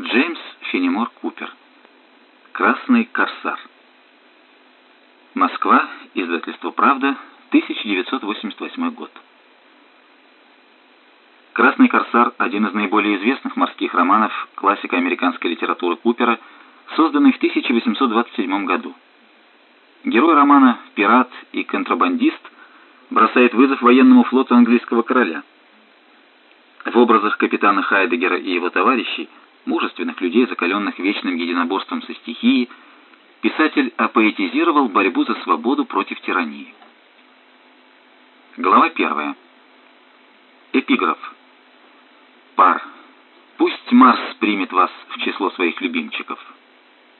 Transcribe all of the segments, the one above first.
Джеймс Фенемор Купер. Красный корсар. Москва. Издательство «Правда», 1988 год. «Красный корсар» — один из наиболее известных морских романов классика американской литературы Купера, созданный в 1827 году. Герой романа «Пират и контрабандист» бросает вызов военному флоту английского короля. В образах капитана Хайдегера и его товарищей, мужественных людей, закаленных вечным единоборством со стихией, писатель апоэтизировал борьбу за свободу против тирании. Глава первая. Эпиграф. Пар. Пусть Марс примет вас в число своих любимчиков.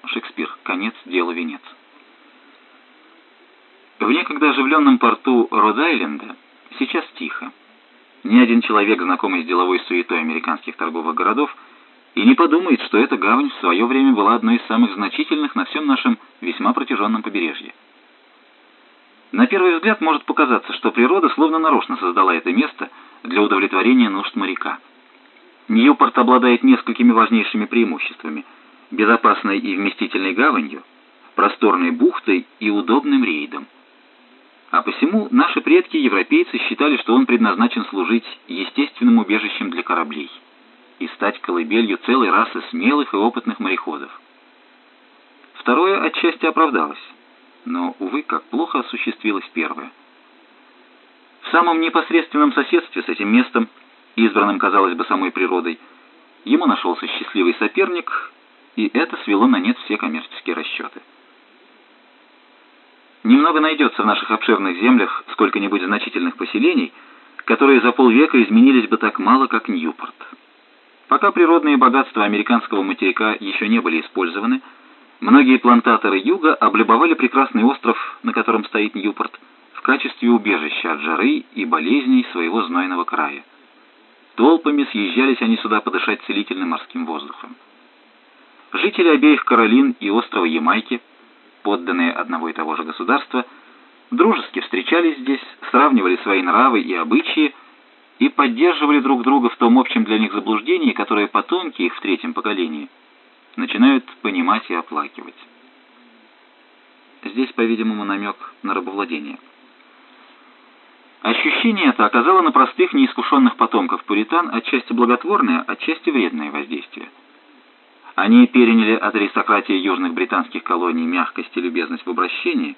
Шекспир. Конец делу венец. В некогда оживленном порту Род-Айленда сейчас тихо. Ни один человек, знакомый с деловой суетой американских торговых городов, и не подумает, что эта гавань в свое время была одной из самых значительных на всем нашем весьма протяженном побережье. На первый взгляд может показаться, что природа словно нарочно создала это место для удовлетворения нужд моряка. Ньюпорт обладает несколькими важнейшими преимуществами – безопасной и вместительной гаванью, просторной бухтой и удобным рейдом – а посему наши предки, европейцы, считали, что он предназначен служить естественным убежищем для кораблей и стать колыбелью целой расы смелых и опытных мореходов. Второе отчасти оправдалось, но, увы, как плохо осуществилось первое. В самом непосредственном соседстве с этим местом, избранным, казалось бы, самой природой, ему нашелся счастливый соперник, и это свело на нет все коммерческие расчеты. Немного найдется в наших обширных землях сколько-нибудь значительных поселений, которые за полвека изменились бы так мало, как Ньюпорт. Пока природные богатства американского материка еще не были использованы, многие плантаторы юга облюбовали прекрасный остров, на котором стоит Ньюпорт, в качестве убежища от жары и болезней своего знойного края. Толпами съезжались они сюда подышать целительным морским воздухом. Жители обеих Каролин и острова Ямайки – подданные одного и того же государства, дружески встречались здесь, сравнивали свои нравы и обычаи и поддерживали друг друга в том общем для них заблуждении, которое потомки их в третьем поколении начинают понимать и оплакивать. Здесь, по-видимому, намек на рабовладение. Ощущение это оказало на простых, неискушенных потомков пуритан отчасти благотворное, отчасти вредное воздействие. Они переняли от аристократии южных британских колоний мягкость и любезность в обращении,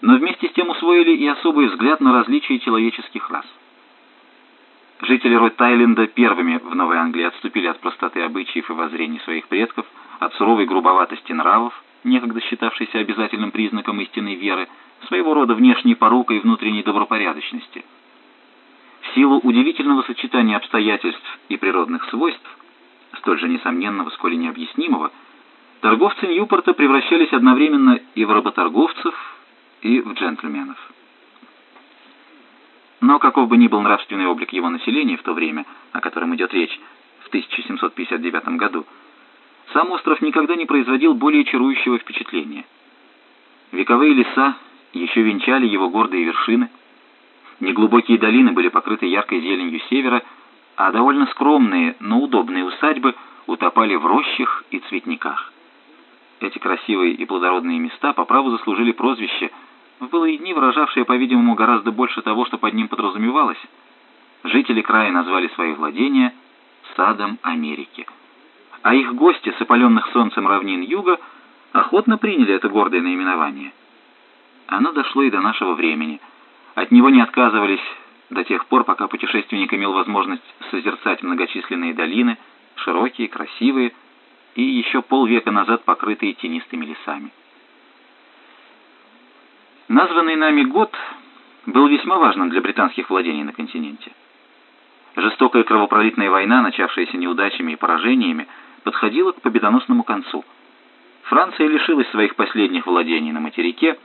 но вместе с тем усвоили и особый взгляд на различия человеческих рас. Жители Рот-Айленда первыми в Новой Англии отступили от простоты обычаев и воззрений своих предков, от суровой грубоватости нравов, некогда считавшейся обязательным признаком истинной веры, своего рода внешней порукой внутренней добропорядочности. В силу удивительного сочетания обстоятельств и природных свойств, столь же несомненного, сколь и необъяснимого, торговцы Ньюпорта превращались одновременно и в работорговцев, и в джентльменов. Но каков бы ни был нравственный облик его населения в то время, о котором идет речь, в 1759 году, сам остров никогда не производил более чарующего впечатления. Вековые леса еще венчали его гордые вершины, неглубокие долины были покрыты яркой зеленью севера, а довольно скромные, но удобные усадьбы утопали в рощах и цветниках. Эти красивые и плодородные места по праву заслужили прозвище, в былые дни выражавшее, по-видимому, гораздо больше того, что под ним подразумевалось. Жители края назвали свои владения «садом Америки», а их гости с опаленных солнцем равнин юга охотно приняли это гордое наименование. Оно дошло и до нашего времени. От него не отказывались до тех пор, пока путешественник имел возможность созерцать многочисленные долины, широкие, красивые и еще полвека назад покрытые тенистыми лесами. Названный нами год был весьма важным для британских владений на континенте. Жестокая кровопролитная война, начавшаяся неудачами и поражениями, подходила к победоносному концу. Франция лишилась своих последних владений на материке,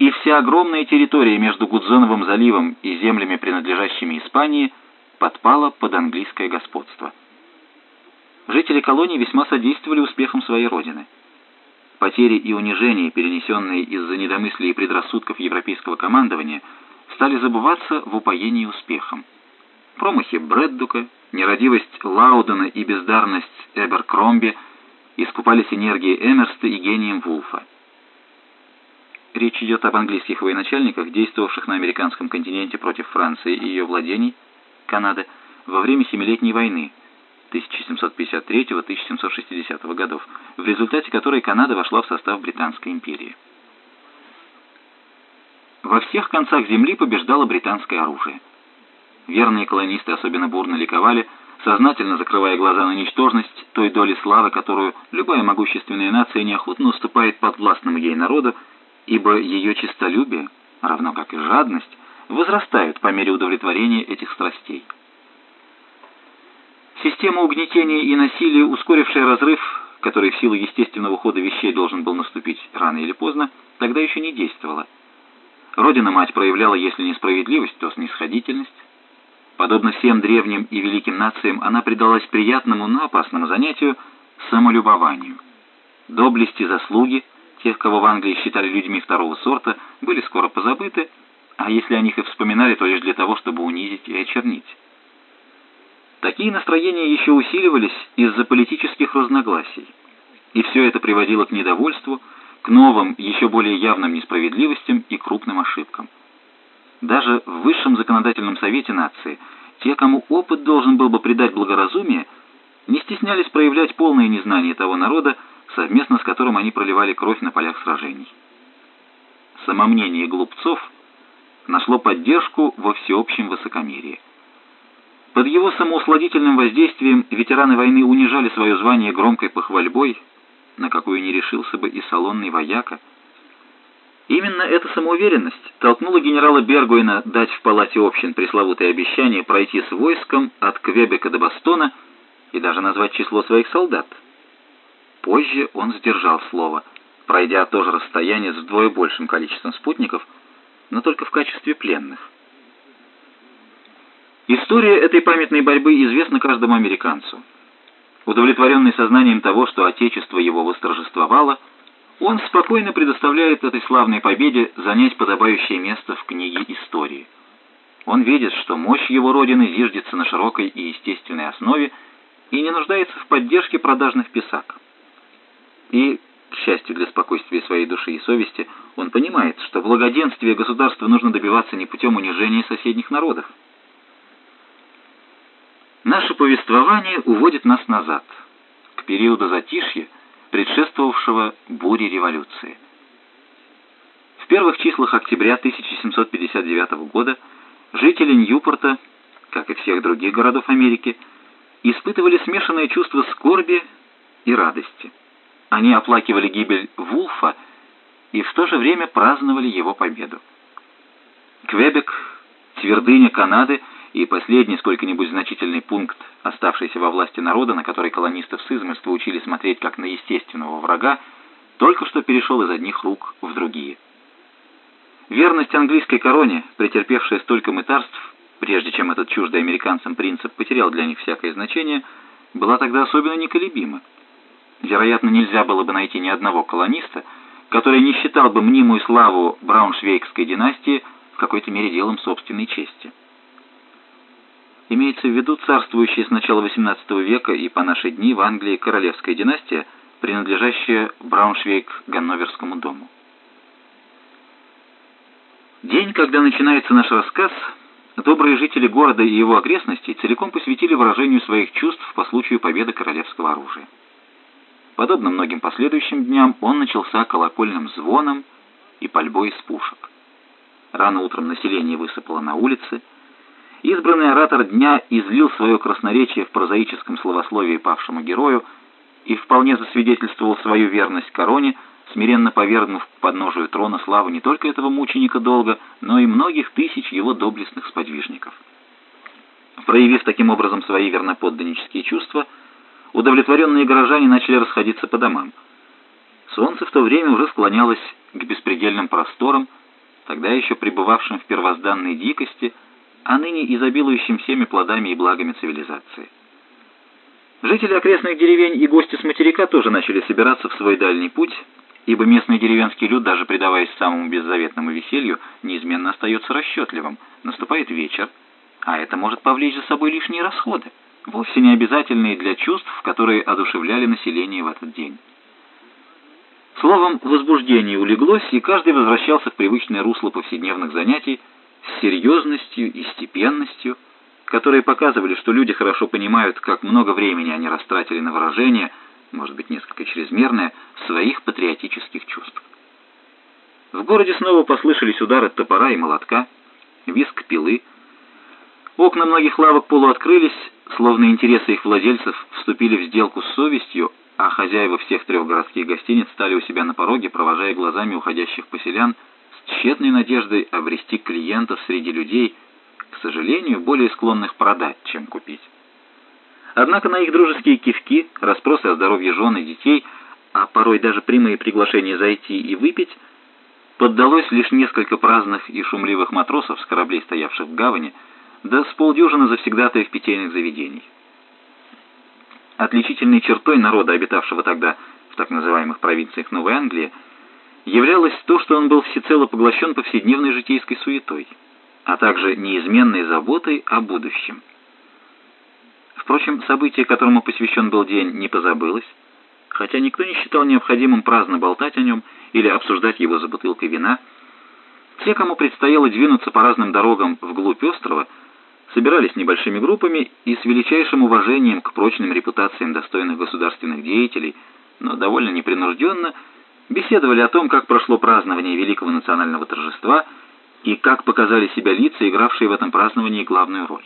и вся огромная территория между Гудзоновым заливом и землями, принадлежащими Испании, подпала под английское господство. Жители колонии весьма содействовали успехам своей родины. Потери и унижения, перенесенные из-за недомыслия и предрассудков европейского командования, стали забываться в упоении успехом. Промахи Брэддука, нерадивость Лаудена и бездарность Эберкромби искупались энергией Эмерста и гением Вулфа. Речь идет об английских военачальниках, действовавших на американском континенте против Франции и ее владений, Канады, во время Семилетней войны 1753-1760 годов, в результате которой Канада вошла в состав Британской империи. Во всех концах земли побеждало британское оружие. Верные колонисты особенно бурно ликовали, сознательно закрывая глаза на ничтожность той доли славы, которую любая могущественная нация неохотно уступает подвластному ей народу, ибо ее честолюбие, равно как и жадность, возрастают по мере удовлетворения этих страстей. Система угнетения и насилия, ускорившая разрыв, который в силу естественного хода вещей должен был наступить рано или поздно, тогда еще не действовала. Родина-мать проявляла, если не справедливость, то снисходительность. Подобно всем древним и великим нациям, она предалась приятному, но опасному занятию – самолюбованию. Доблести заслуги тех, кого в Англии считали людьми второго сорта, были скоро позабыты, а если о них и вспоминали, то лишь для того, чтобы унизить и очернить. Такие настроения еще усиливались из-за политических разногласий, и все это приводило к недовольству, к новым, еще более явным несправедливостям и крупным ошибкам. Даже в высшем законодательном совете нации те, кому опыт должен был бы придать благоразумие, не стеснялись проявлять полное незнание того народа, совместно с которым они проливали кровь на полях сражений. Самомнение глупцов нашло поддержку во всеобщем высокомерии. Под его самоусладительным воздействием ветераны войны унижали свое звание громкой похвальбой, на какую не решился бы и салонный вояка. Именно эта самоуверенность толкнула генерала Бергуина дать в палате общин пресловутое обещание пройти с войском от Квебека до Бастона и даже назвать число своих солдат. Позже он сдержал слово, пройдя то же расстояние с вдвое большим количеством спутников, но только в качестве пленных. История этой памятной борьбы известна каждому американцу. Удовлетворенный сознанием того, что Отечество его восторжествовало, он спокойно предоставляет этой славной победе занять подобающее место в книге истории. Он видит, что мощь его родины зиждется на широкой и естественной основе и не нуждается в поддержке продажных писак. И, к счастью для спокойствия своей души и совести, он понимает, что благоденствие государства нужно добиваться не путем унижения соседних народов. Наше повествование уводит нас назад, к периоду затишья, предшествовавшего буре революции. В первых числах октября 1759 года жители Ньюпорта, как и всех других городов Америки, испытывали смешанное чувство скорби и радости. Они оплакивали гибель Вулфа и в то же время праздновали его победу. Квебек, твердыня Канады, и последний сколько-нибудь значительный пункт, оставшийся во власти народа, на который колонистов с измольства учили смотреть как на естественного врага, только что перешел из одних рук в другие. Верность английской короне, претерпевшая столько мытарств, прежде чем этот чуждый американцам принцип потерял для них всякое значение, была тогда особенно неколебима. Вероятно, нельзя было бы найти ни одного колониста, который не считал бы мнимую славу Брауншвейгской династии в какой-то мере делом собственной чести. Имеется в виду царствующая с начала XVIII века и по наши дни в Англии королевская династия, принадлежащая Брауншвейг-Ганноверскому дому. День, когда начинается наш рассказ, добрые жители города и его окрестностей целиком посвятили выражению своих чувств по случаю победы королевского оружия. Подобно многим последующим дням, он начался колокольным звоном и пальбой из пушек. Рано утром население высыпало на улицы, Избранный оратор дня излил свое красноречие в прозаическом словословии павшему герою и вполне засвидетельствовал свою верность короне, смиренно повергнув к подножию трона славы не только этого мученика долга, но и многих тысяч его доблестных сподвижников. Проявив таким образом свои верноподданнические чувства, удовлетворенные горожане начали расходиться по домам. Солнце в то время уже склонялось к беспредельным просторам, тогда еще пребывавшим в первозданной дикости – а ныне изобилующим всеми плодами и благами цивилизации. Жители окрестных деревень и гости с материка тоже начали собираться в свой дальний путь, ибо местный деревенский люд, даже предаваясь самому беззаветному веселью, неизменно остается расчетливым. Наступает вечер, а это может повлечь за собой лишние расходы. вовсе не обязательные для чувств, которые одушевляли население в этот день. Словом, возбуждение улеглось, и каждый возвращался в привычное русло повседневных занятий с серьезностью и степенностью, которые показывали, что люди хорошо понимают, как много времени они растратили на выражение, может быть, несколько чрезмерное, своих патриотических чувств. В городе снова послышались удары топора и молотка, виск пилы. Окна многих лавок полуоткрылись, словно интересы их владельцев вступили в сделку с совестью, а хозяева всех трех городских гостиниц стали у себя на пороге, провожая глазами уходящих поселян тщетной надеждой обрести клиентов среди людей, к сожалению, более склонных продать, чем купить. Однако на их дружеские кивки, расспросы о здоровье жены и детей, а порой даже прямые приглашения зайти и выпить, поддалось лишь несколько праздных и шумливых матросов с кораблей, стоявших в гавани, да с полдюжины завсегдатаев питейных заведений. Отличительной чертой народа, обитавшего тогда в так называемых провинциях Новой Англии, являлось то, что он был всецело поглощен повседневной житейской суетой, а также неизменной заботой о будущем. Впрочем, событие, которому посвящен был день, не позабылось, хотя никто не считал необходимым праздно болтать о нем или обсуждать его за бутылкой вина. Те, кому предстояло двинуться по разным дорогам вглубь острова, собирались небольшими группами и с величайшим уважением к прочным репутациям достойных государственных деятелей, но довольно непринужденно, беседовали о том, как прошло празднование великого национального торжества и как показали себя лица, игравшие в этом праздновании главную роль.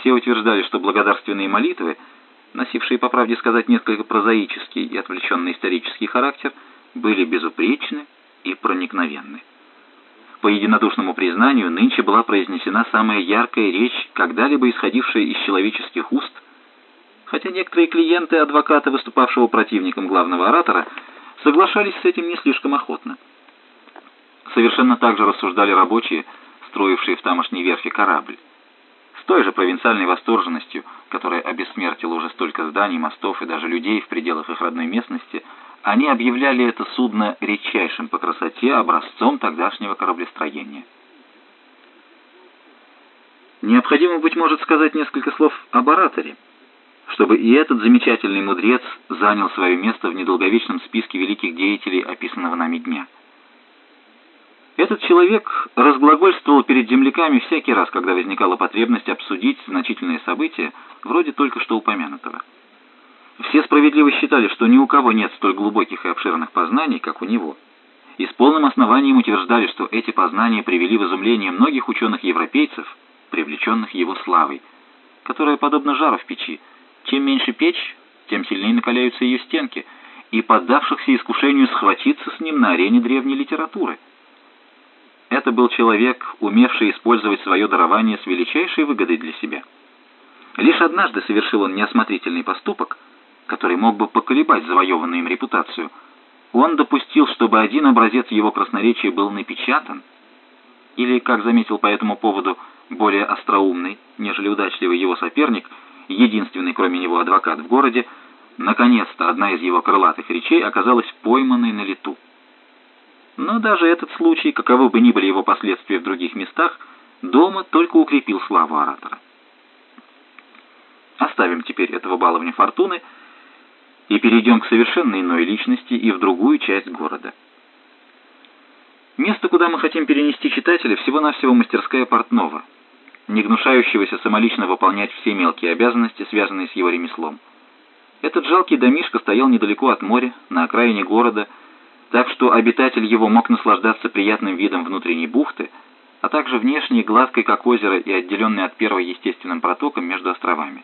Все утверждали, что благодарственные молитвы, носившие, по правде сказать, несколько прозаический и отвлеченный исторический характер, были безупречны и проникновенны. По единодушному признанию, нынче была произнесена самая яркая речь, когда-либо исходившая из человеческих уст, хотя некоторые клиенты адвоката, выступавшего противником главного оратора, соглашались с этим не слишком охотно. Совершенно так же рассуждали рабочие, строившие в тамошней верфи корабль. С той же провинциальной восторженностью, которая обессмертила уже столько зданий, мостов и даже людей в пределах их родной местности, они объявляли это судно редчайшим по красоте образцом тогдашнего кораблестроения. Необходимо, быть может, сказать несколько слов об ораторе, чтобы и этот замечательный мудрец занял свое место в недолговечном списке великих деятелей описанного нами дня. Этот человек разглагольствовал перед земляками всякий раз, когда возникала потребность обсудить значительные события, вроде только что упомянутого. Все справедливо считали, что ни у кого нет столь глубоких и обширных познаний, как у него. И с полным основанием утверждали, что эти познания привели в изумление многих ученых-европейцев, привлеченных его славой, которая подобна жару в печи. Чем меньше печь, тем сильнее накаляются ее стенки, и поддавшихся искушению схватиться с ним на арене древней литературы. Это был человек, умевший использовать свое дарование с величайшей выгодой для себя. Лишь однажды совершил он неосмотрительный поступок – который мог бы поколебать завоеванную им репутацию, он допустил, чтобы один образец его красноречия был напечатан, или, как заметил по этому поводу более остроумный, нежели удачливый его соперник, единственный кроме него адвокат в городе, наконец-то одна из его крылатых речей оказалась пойманной на лету. Но даже этот случай, каковы бы ни были его последствия в других местах, дома только укрепил славу оратора. Оставим теперь этого баловня фортуны — и перейдем к совершенно иной личности и в другую часть города. Место, куда мы хотим перенести читателя, всего-навсего мастерская портного, не гнушающегося самолично выполнять все мелкие обязанности, связанные с его ремеслом. Этот жалкий домишко стоял недалеко от моря, на окраине города, так что обитатель его мог наслаждаться приятным видом внутренней бухты, а также внешней, гладкой как озеро и отделенной от первой естественным протоком между островами.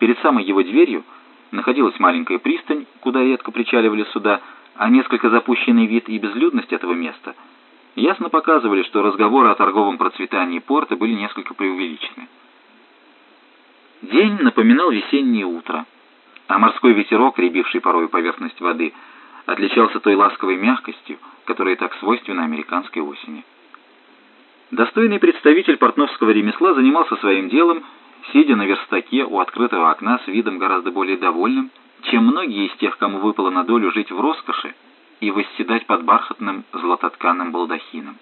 Перед самой его дверью – находилась маленькая пристань, куда редко причаливали суда, а несколько запущенный вид и безлюдность этого места ясно показывали, что разговоры о торговом процветании порта были несколько преувеличены. День напоминал весеннее утро, а морской ветерок, рябивший порой поверхность воды, отличался той ласковой мягкостью, которая так свойственна американской осени. Достойный представитель портновского ремесла занимался своим делом сидя на верстаке у открытого окна с видом гораздо более довольным, чем многие из тех, кому выпало на долю жить в роскоши и восседать под бархатным златотканным балдахином.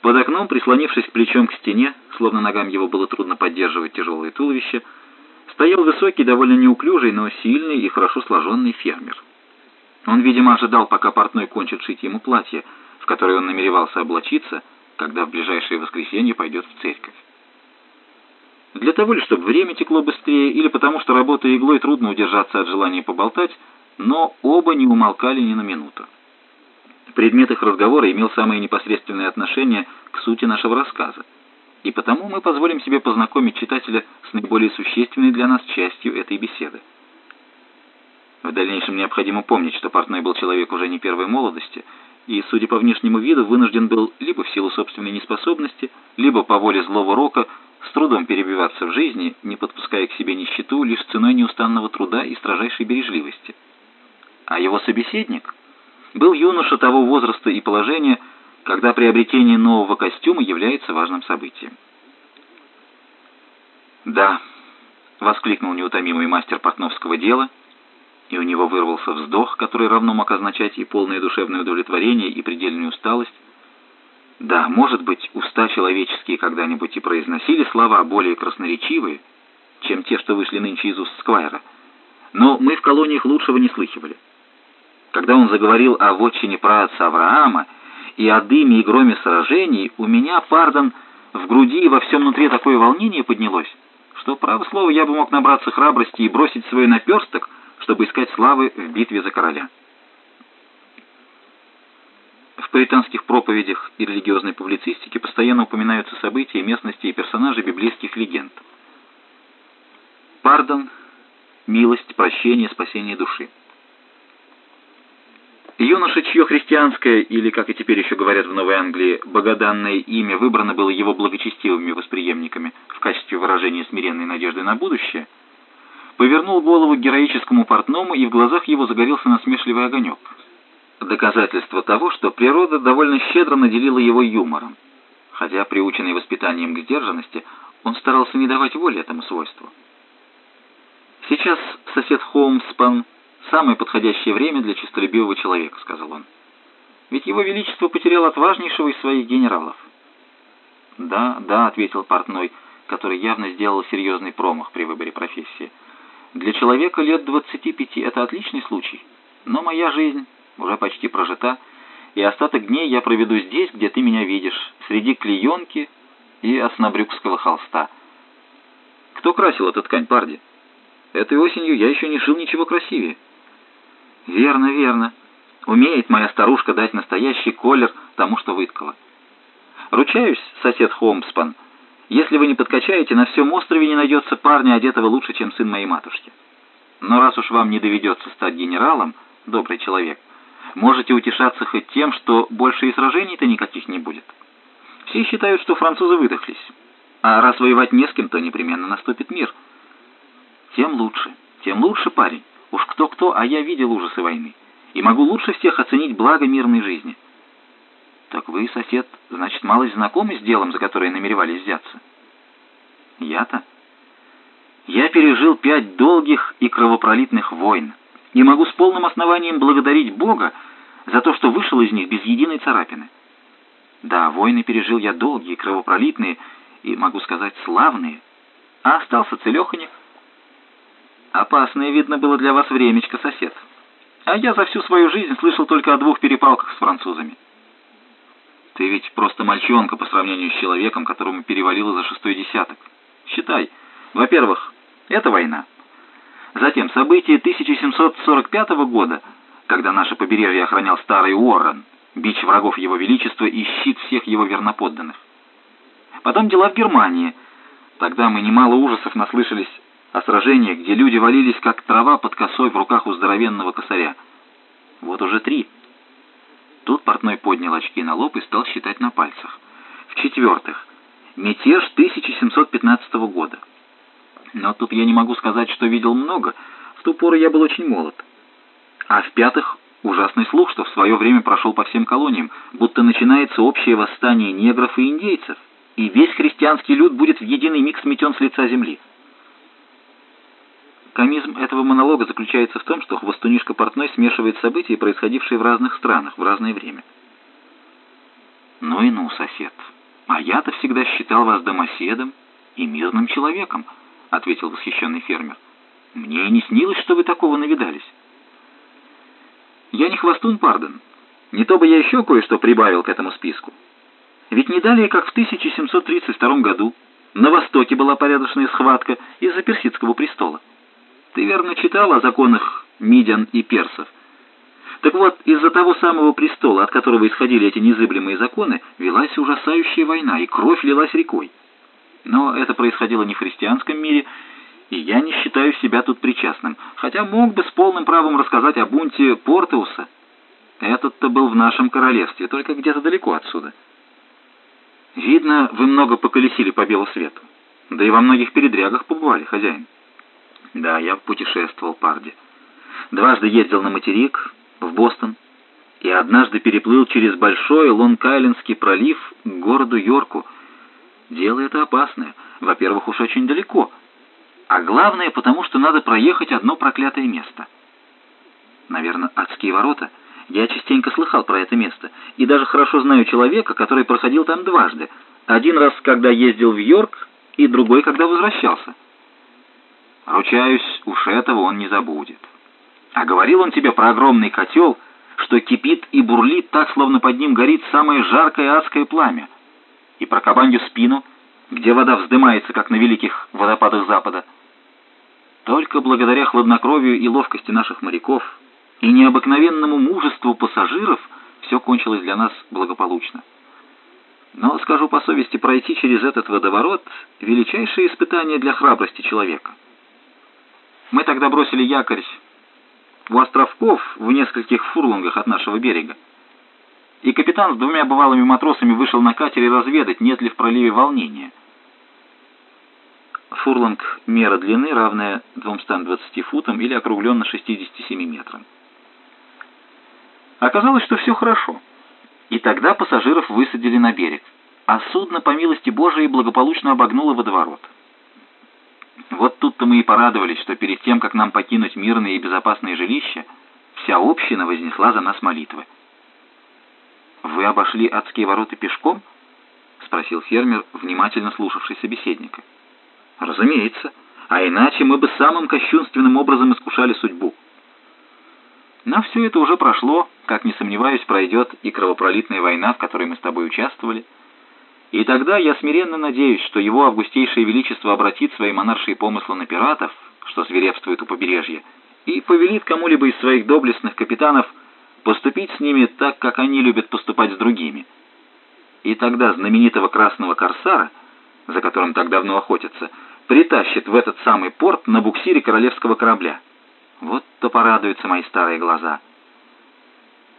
Под окном, прислонившись плечом к стене, словно ногам его было трудно поддерживать тяжелое туловище, стоял высокий, довольно неуклюжий, но сильный и хорошо сложенный фермер. Он, видимо, ожидал, пока портной кончит шить ему платье, в которое он намеревался облачиться, когда в ближайшее воскресенье пойдет в церковь. Для того ли, чтобы время текло быстрее, или потому что, работая иглой, трудно удержаться от желания поболтать, но оба не умолкали ни на минуту. Предмет их разговора имел самое непосредственное отношение к сути нашего рассказа, и потому мы позволим себе познакомить читателя с наиболее существенной для нас частью этой беседы. В дальнейшем необходимо помнить, что Портной был человек уже не первой молодости, и, судя по внешнему виду, вынужден был либо в силу собственной неспособности, либо по воле злого рока с трудом перебиваться в жизни, не подпуская к себе нищету лишь ценой неустанного труда и строжайшей бережливости. А его собеседник был юноша того возраста и положения, когда приобретение нового костюма является важным событием. «Да», — воскликнул неутомимый мастер портновского дела, и у него вырвался вздох, который равно мог означать и полное душевное удовлетворение, и предельную усталость. Да, может быть, уста человеческие когда-нибудь и произносили слова более красноречивые, чем те, что вышли нынче из уст Сквайра, но мы в колониях лучшего не слыхивали. Когда он заговорил о вотчине праотца Авраама и о дыме и громе сражений, у меня, пардон, в груди и во всем внутри такое волнение поднялось, что, право слово, я бы мог набраться храбрости и бросить свой наперсток, чтобы искать славы в битве за короля. В пуританских проповедях и религиозной публицистике постоянно упоминаются события, местности и персонажи библейских легенд. Пардон, милость, прощение, спасение души. Юноша, чье христианское, или, как и теперь еще говорят в Новой Англии, богоданное имя выбрано было его благочестивыми восприемниками в качестве выражения смиренной надежды на будущее, повернул голову героическому портному, и в глазах его загорелся насмешливый огонек. Доказательство того, что природа довольно щедро наделила его юмором, хотя, приученный воспитанием к сдержанности, он старался не давать воли этому свойству. Сейчас сосед Холмспан «Самое подходящее время для честолюбивого человека», — сказал он. «Ведь его величество потерял отважнейшего из своих генералов». «Да, да», — ответил портной, который явно сделал серьезный промах при выборе профессии. «Для человека лет двадцати пяти это отличный случай, но моя жизнь уже почти прожита, и остаток дней я проведу здесь, где ты меня видишь, среди клеенки и оснобрюкского холста». «Кто красил эту ткань, парди?» «Этой осенью я еще не шил ничего красивее». «Верно, верно. Умеет моя старушка дать настоящий колер тому, что выткала. Ручаюсь, сосед Холмспан, если вы не подкачаете, на всем острове не найдется парня, одетого лучше, чем сын моей матушки. Но раз уж вам не доведется стать генералом, добрый человек, можете утешаться хоть тем, что больше и сражений-то никаких не будет. Все считают, что французы выдохлись, а раз воевать не с кем, то непременно наступит мир. Тем лучше, тем лучше, парень. Уж кто-кто, а я видел ужасы войны, и могу лучше всех оценить благо мирной жизни. Так вы, сосед, значит, малость знакомы с делом, за которое намеревались взяться? Я-то? Я пережил пять долгих и кровопролитных войн, и могу с полным основанием благодарить Бога за то, что вышел из них без единой царапины. Да, войны пережил я долгие, кровопролитные и, могу сказать, славные, а остался целеханек, Опасное, видно, было для вас времечко, сосед. А я за всю свою жизнь слышал только о двух перепалках с французами. Ты ведь просто мальчонка по сравнению с человеком, которому перевалило за шестой десяток. Считай, во-первых, это война. Затем события 1745 года, когда наше побережье охранял старый Уоррен, бич врагов его величества и щит всех его верноподданных. Потом дела в Германии. Тогда мы немало ужасов наслышались о сражениях, где люди валились, как трава под косой в руках у здоровенного косаря. Вот уже три. Тут портной поднял очки на лоб и стал считать на пальцах. В-четвертых, мятеж 1715 года. Но тут я не могу сказать, что видел много, в ту пору я был очень молод. А в-пятых, ужасный слух, что в свое время прошел по всем колониям, будто начинается общее восстание негров и индейцев, и весь христианский люд будет в единый миг сметен с лица земли. Комизм этого монолога заключается в том, что хвостунишка Портной смешивает события, происходившие в разных странах в разное время. «Ну и ну, сосед», «А я-то всегда считал вас домоседом и мирным человеком», — ответил восхищенный фермер. «Мне и не снилось, что вы такого навидались». «Я не хвостун, Парден. Не то бы я еще кое-что прибавил к этому списку. Ведь не далее, как в 1732 году на Востоке была порядочная схватка из-за персидского престола. Ты верно читал о законах мидян и персов. Так вот, из-за того самого престола, от которого исходили эти незыблемые законы, велась ужасающая война, и кровь лилась рекой. Но это происходило не в христианском мире, и я не считаю себя тут причастным, хотя мог бы с полным правом рассказать о бунте Портеуса. Этот-то был в нашем королевстве, только где-то далеко отсюда. Видно, вы много поколесили по белу свету. Да и во многих передрягах побывали, хозяин. Да, я путешествовал, Парди. Дважды ездил на материк, в Бостон и однажды переплыл через большой Лонг-Айлендский пролив к городу Йорку. Дело это опасное. Во-первых, уж очень далеко. А главное, потому что надо проехать одно проклятое место. Наверное, адские ворота. Я частенько слыхал про это место. И даже хорошо знаю человека, который проходил там дважды. Один раз, когда ездил в Йорк, и другой, когда возвращался. Ручаюсь, уж этого он не забудет. А говорил он тебе про огромный котел, что кипит и бурлит так, словно под ним горит самое жаркое адское пламя. И про кабанью спину, где вода вздымается, как на великих водопадах Запада. Только благодаря хладнокровию и ловкости наших моряков и необыкновенному мужеству пассажиров все кончилось для нас благополучно. Но, скажу по совести, пройти через этот водоворот — величайшее испытание для храбрости человека. Мы тогда бросили якорь у островков в нескольких фурлонгах от нашего берега. И капитан с двумя бывалыми матросами вышел на катере разведать, нет ли в проливе волнения. Фурлонг — мера длины, равная 220 футам или округленно 67 метрам. Оказалось, что все хорошо. И тогда пассажиров высадили на берег, а судно, по милости Божией, благополучно обогнуло водоворот. Вот тут-то мы и порадовались, что перед тем, как нам покинуть мирное и безопасное жилище, вся община вознесла за нас молитвы. «Вы обошли адские ворота пешком?» — спросил фермер, внимательно слушавший собеседника. «Разумеется. А иначе мы бы самым кощунственным образом искушали судьбу». Но все это уже прошло, как, не сомневаюсь, пройдет и кровопролитная война, в которой мы с тобой участвовали, и тогда я смиренно надеюсь, что его августейшее величество обратит свои монаршие помыслы на пиратов, что свирепствует у побережья, и повелит кому-либо из своих доблестных капитанов поступить с ними так, как они любят поступать с другими. И тогда знаменитого красного корсара, за которым так давно охотятся, притащит в этот самый порт на буксире королевского корабля. Вот-то порадуются мои старые глаза.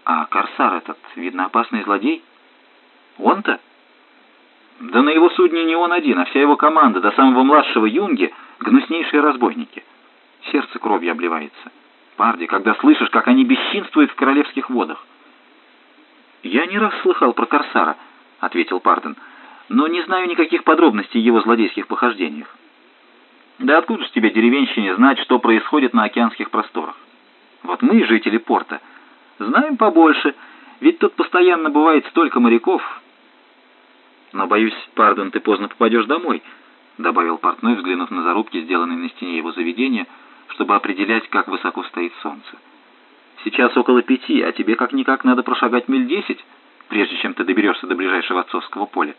А корсар этот, видно, опасный злодей? Он-то? Да на его судне не он один, а вся его команда, до самого младшего юнги, гнуснейшие разбойники. Сердце кровью обливается. Парди, когда слышишь, как они бесчинствуют в королевских водах. «Я не раз слыхал про Корсара», — ответил Парден, «но не знаю никаких подробностей его злодейских похождениях». «Да откуда же тебе, деревенщине, знать, что происходит на океанских просторах? Вот мы, жители порта, знаем побольше, ведь тут постоянно бывает столько моряков, «Но, боюсь, пардон, ты поздно попадешь домой», — добавил портной, взглянув на зарубки, сделанные на стене его заведения, чтобы определять, как высоко стоит солнце. «Сейчас около пяти, а тебе как-никак надо прошагать миль десять, прежде чем ты доберешься до ближайшего отцовского поля».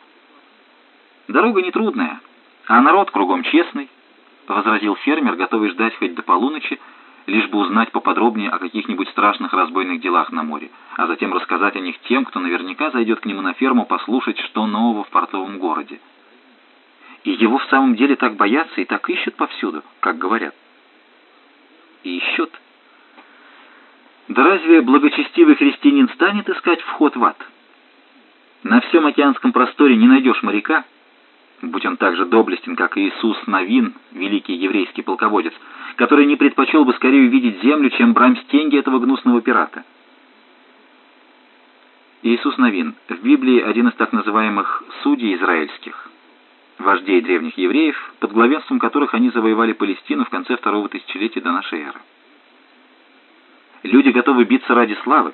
«Дорога нетрудная, а народ кругом честный», — возразил фермер, готовый ждать хоть до полуночи, лишь бы узнать поподробнее о каких-нибудь страшных разбойных делах на море, а затем рассказать о них тем, кто наверняка зайдет к нему на ферму послушать, что нового в портовом городе. И его в самом деле так боятся и так ищут повсюду, как говорят. И ищут. Да разве благочестивый христианин станет искать вход в ад? На всем океанском просторе не найдешь моряка, будь он так же доблестен, как и Иисус Навин, великий еврейский полководец, который не предпочел бы скорее увидеть землю, чем брать стенги этого гнусного пирата. Иисус Навин в Библии один из так называемых «судей израильских», вождей древних евреев, под главенством которых они завоевали Палестину в конце второго тысячелетия до нашей эры. Люди готовы биться ради славы.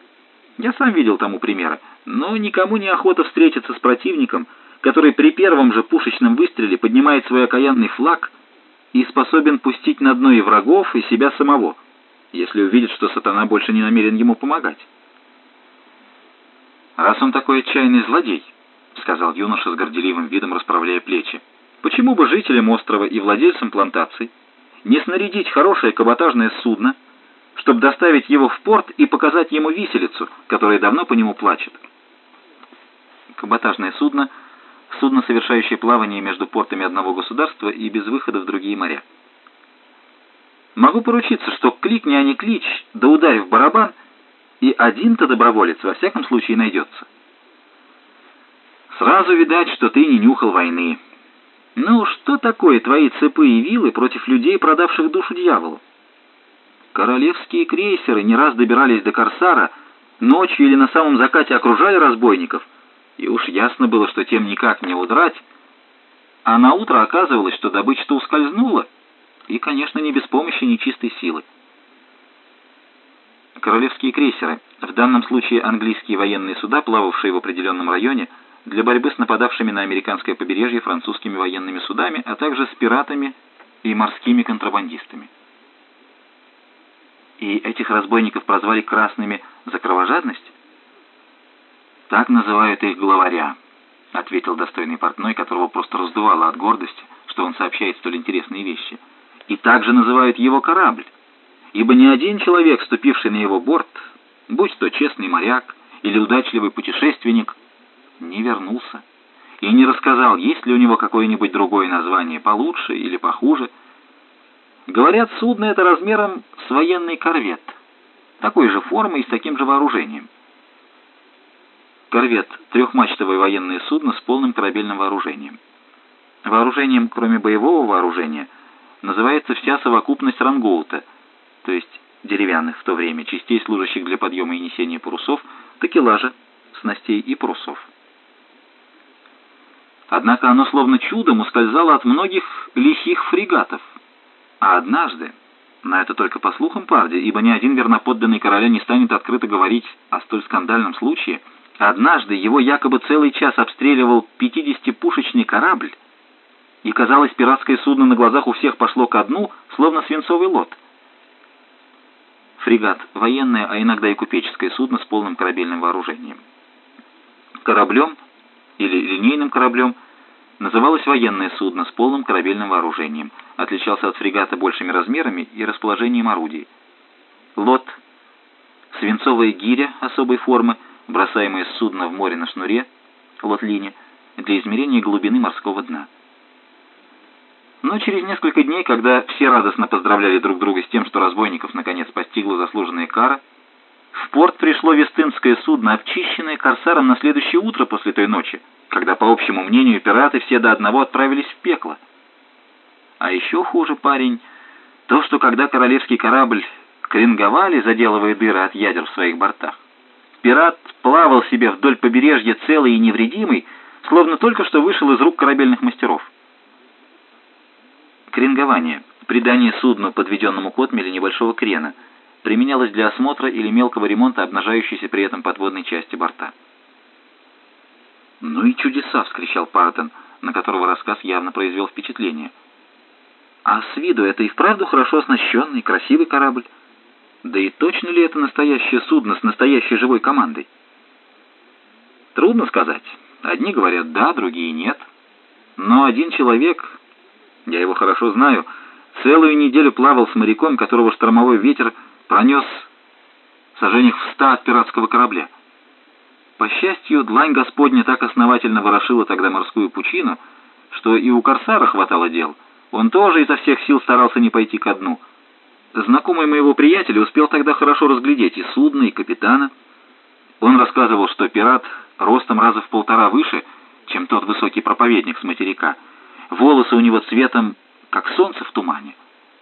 Я сам видел тому примеры, но никому не охота встретиться с противником – который при первом же пушечном выстреле поднимает свой окаянный флаг и способен пустить на дно и врагов, и себя самого, если увидит, что сатана больше не намерен ему помогать. «Раз он такой отчаянный злодей», — сказал юноша с горделивым видом, расправляя плечи, «почему бы жителям острова и владельцам плантаций не снарядить хорошее каботажное судно, чтобы доставить его в порт и показать ему виселицу, которая давно по нему плачет?» Каботажное судно — судно, совершающее плавание между портами одного государства и без выхода в другие моря. Могу поручиться, что кликни, а не клич, да ударь в барабан — и один-то доброволец во всяком случае найдется. Сразу видать, что ты не нюхал войны. Ну, что такое твои цепы и вилы против людей, продавших душу дьяволу? Королевские крейсеры не раз добирались до Корсара, ночью или на самом закате окружали разбойников, и уж ясно было, что тем никак не удрать, а на утро оказывалось, что добыча-то ускользнула, и, конечно, не без помощи нечистой силы королевские крейсеры, в данном случае английские военные суда, плававшие в определенном районе, для борьбы с нападавшими на американское побережье французскими военными судами, а также с пиратами и морскими контрабандистами. И этих разбойников прозвали красными за кровожадность? Так называют их главаря, ответил достойный портной, которого просто раздувало от гордости, что он сообщает столь интересные вещи. И также называют его корабль ибо ни один человек, ступивший на его борт, будь то честный моряк или удачливый путешественник, не вернулся и не рассказал, есть ли у него какое-нибудь другое название, получше или похуже. Говорят, судно это размером с военный корвет, такой же формы и с таким же вооружением. Корвет — трехмачтовое военное судно с полным корабельным вооружением. Вооружением, кроме боевого вооружения, называется вся совокупность рангоута — то есть деревянных в то время частей, служащих для подъема и несения парусов, такелажа, снастей и парусов. Однако оно словно чудом ускользало от многих лихих фрегатов. А однажды, на это только по слухам Парди, ибо ни один верноподданный короля не станет открыто говорить о столь скандальном случае, однажды его якобы целый час обстреливал 50-пушечный корабль, и, казалось, пиратское судно на глазах у всех пошло ко дну, словно свинцовый лот. Фрегат – военное, а иногда и купеческое судно с полным корабельным вооружением. Кораблем или линейным кораблем называлось военное судно с полным корабельным вооружением, отличался от фрегата большими размерами и расположением орудий. Лот – свинцовая гиря особой формы, бросаемая с судна в море на шнуре, лот-линия, для измерения глубины морского дна. Но через несколько дней, когда все радостно поздравляли друг друга с тем, что разбойников наконец постигла заслуженная кара, в порт пришло вестынское судно, обчищенное корсаром на следующее утро после той ночи, когда, по общему мнению, пираты все до одного отправились в пекло. А еще хуже, парень, то, что когда королевский корабль кренговали, заделывая дыры от ядер в своих бортах, пират плавал себе вдоль побережья целый и невредимый, словно только что вышел из рук корабельных мастеров. Кренгование – придание судну, подведенному к отмели небольшого крена, применялось для осмотра или мелкого ремонта обнажающейся при этом подводной части борта. «Ну и чудеса!» — вскричал Партон, на которого рассказ явно произвел впечатление. «А с виду это и вправду хорошо оснащенный, красивый корабль. Да и точно ли это настоящее судно с настоящей живой командой?» «Трудно сказать. Одни говорят «да», другие «нет». Но один человек, я его хорошо знаю. Целую неделю плавал с моряком, которого штормовой ветер пронес сожжениях в ста от пиратского корабля. По счастью, длань Господня так основательно ворошила тогда морскую пучину, что и у корсара хватало дел. Он тоже изо всех сил старался не пойти ко дну. Знакомый моего приятеля успел тогда хорошо разглядеть и судно, и капитана. Он рассказывал, что пират ростом раза в полтора выше, чем тот высокий проповедник с материка — Волосы у него цветом, как солнце в тумане,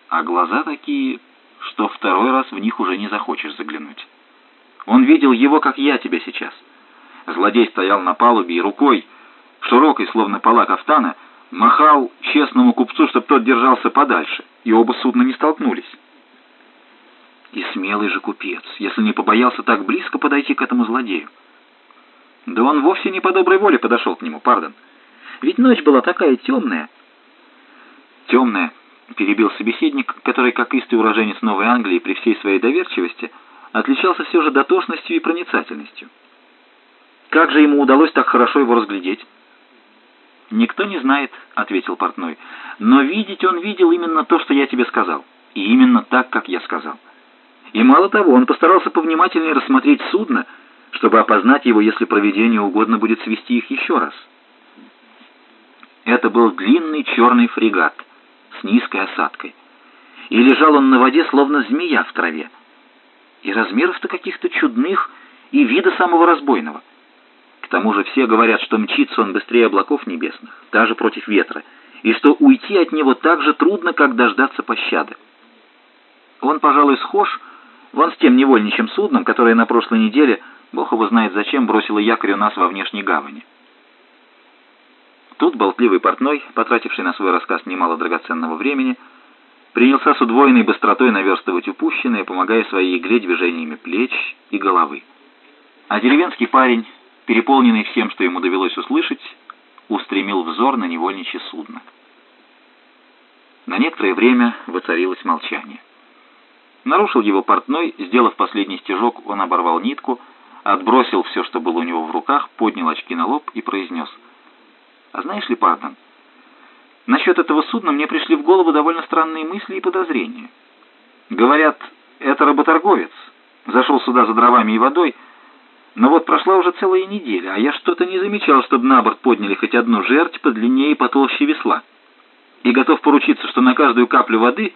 а глаза такие, что второй раз в них уже не захочешь заглянуть. Он видел его, как я тебя сейчас. Злодей стоял на палубе и рукой, широкой, словно пола кафтана, махал честному купцу, чтобы тот держался подальше, и оба судна не столкнулись. И смелый же купец, если не побоялся так близко подойти к этому злодею. Да он вовсе не по доброй воле подошел к нему, пардон. Ведь ночь была такая темная». «Темная», — перебил собеседник, который, как истый уроженец Новой Англии, при всей своей доверчивости, отличался все же дотошностью и проницательностью. «Как же ему удалось так хорошо его разглядеть?» «Никто не знает», — ответил портной, — «но видеть он видел именно то, что я тебе сказал, и именно так, как я сказал. И мало того, он постарался повнимательнее рассмотреть судно, чтобы опознать его, если проведению угодно будет свести их еще раз». Это был длинный черный фрегат с низкой осадкой, и лежал он на воде, словно змея в траве, и размеров-то каких-то чудных, и вида самого разбойного. К тому же все говорят, что мчится он быстрее облаков небесных, даже против ветра, и что уйти от него так же трудно, как дождаться пощады. Он, пожалуй, схож вон с тем невольничьим судном, которое на прошлой неделе, бог его знает зачем, бросило якорь у нас во внешней гавани. Тут болтливый портной, потративший на свой рассказ немало драгоценного времени, принялся с удвоенной быстротой наверстывать упущенное, помогая своей игле движениями плеч и головы. А деревенский парень, переполненный всем, что ему довелось услышать, устремил взор на невольничье судно. На некоторое время воцарилось молчание. Нарушил его портной, сделав последний стежок, он оборвал нитку, отбросил все, что было у него в руках, поднял очки на лоб и произнес. «А знаешь ли, Пардон, насчет этого судна мне пришли в голову довольно странные мысли и подозрения. Говорят, это работорговец, зашел сюда за дровами и водой, но вот прошла уже целая неделя, а я что-то не замечал, чтобы на борт подняли хоть одну жерть подлиннее и потолще весла. И готов поручиться, что на каждую каплю воды,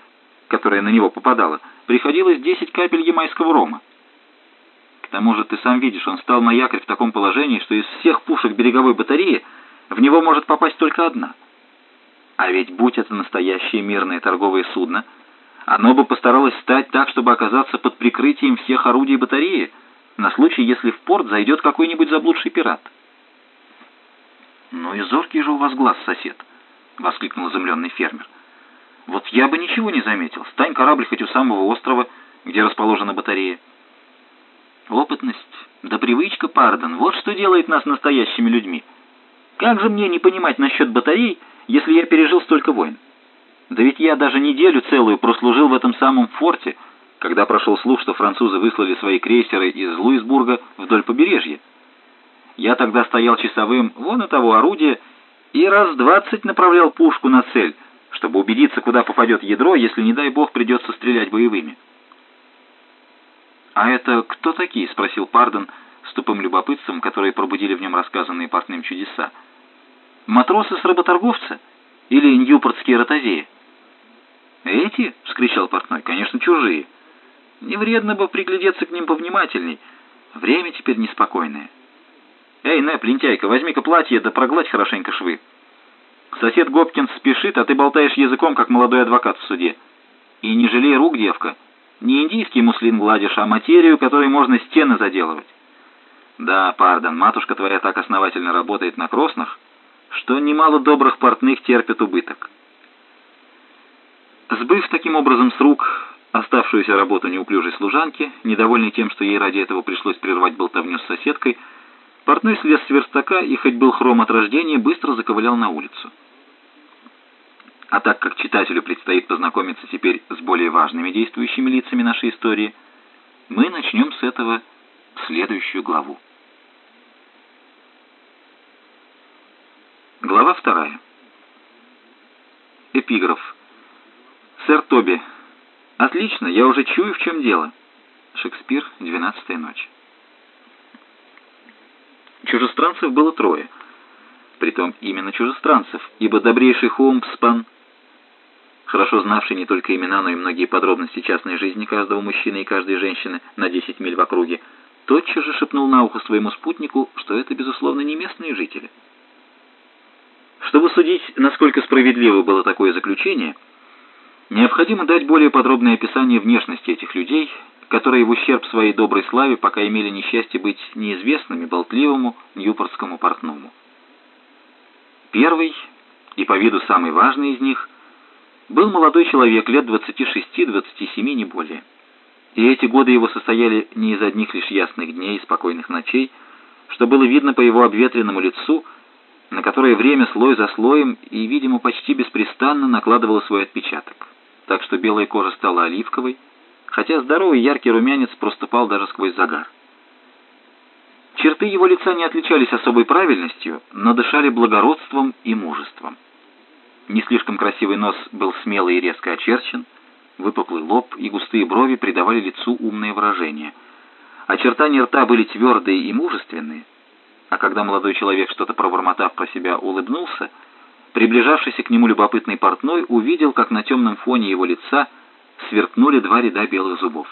которая на него попадала, приходилось 10 капель ямайского рома. К тому же ты сам видишь, он стал на якорь в таком положении, что из всех пушек береговой батареи в него может попасть только одна. А ведь будь это настоящее мирное торговое судно, оно бы постаралось стать так, чтобы оказаться под прикрытием всех орудий батареи, на случай, если в порт зайдет какой-нибудь заблудший пират. «Ну и зоркий же у вас глаз, сосед!» — воскликнул изумленный фермер. «Вот я бы ничего не заметил. Стань корабль хоть у самого острова, где расположена батарея». «Опытность, да привычка, пардон, вот что делает нас настоящими людьми. Как же мне не понимать насчет батарей, если я пережил столько войн? Да ведь я даже неделю целую прослужил в этом самом форте, когда прошел слух, что французы выслали свои крейсеры из Луисбурга вдоль побережья. Я тогда стоял часовым вон у того орудия и раз двадцать направлял пушку на цель, чтобы убедиться, куда попадет ядро, если, не дай бог, придется стрелять боевыми. «А это кто такие?» — спросил Пардон с тупым любопытством, которые пробудили в нем рассказанные портным чудеса. «Матросы с работорговца? Или ньюпортские ротозеи?» «Эти?» — вскричал портной. «Конечно, чужие. Не вредно бы приглядеться к ним повнимательней. Время теперь неспокойное. Эй, Нэп, лентяйка, возьми-ка платье, да прогладь хорошенько швы. Сосед Гопкинс спешит, а ты болтаешь языком, как молодой адвокат в суде. И не жалей рук, девка. Не индийский муслин гладишь, а материю, которой можно стены заделывать. Да, пардон, матушка твоя так основательно работает на кроснах, что немало добрых портных терпит убыток. Сбыв таким образом с рук оставшуюся работу неуклюжей служанки, недовольный тем, что ей ради этого пришлось прервать болтовню с соседкой, портной слез с верстака и, хоть был хром от рождения, быстро заковылял на улицу. А так как читателю предстоит познакомиться теперь с более важными действующими лицами нашей истории, мы начнем с этого следующую главу. Глава вторая. Эпиграф. Сэр Тоби «Отлично, я уже чую, в чем дело». Шекспир, «Двенадцатая ночь». Чужестранцев было трое. Притом именно чужестранцев, ибо добрейший Холмспан, хорошо знавший не только имена, но и многие подробности частной жизни каждого мужчины и каждой женщины на 10 миль в округе, тотчас же шепнул на ухо своему спутнику, что это, безусловно, не местные жители. Чтобы судить, насколько справедливо было такое заключение, Необходимо дать более подробное описание внешности этих людей, которые в ущерб своей доброй славе пока имели несчастье быть неизвестными болтливому ньюпортскому портному. Первый, и по виду самый важный из них, был молодой человек лет 26-27, не более. И эти годы его состояли не из одних лишь ясных дней и спокойных ночей, что было видно по его обветренному лицу, на которое время слой за слоем и, видимо, почти беспрестанно накладывало свой отпечаток, так что белая кожа стала оливковой, хотя здоровый яркий румянец проступал даже сквозь загар. Черты его лица не отличались особой правильностью, но дышали благородством и мужеством. Не слишком красивый нос был смелый и резко очерчен, выпуклый лоб и густые брови придавали лицу умное выражение. Очертания рта были твердые и мужественные, а когда молодой человек, что-то пробормотав про себя, улыбнулся, приближавшийся к нему любопытный портной увидел, как на темном фоне его лица сверкнули два ряда белых зубов.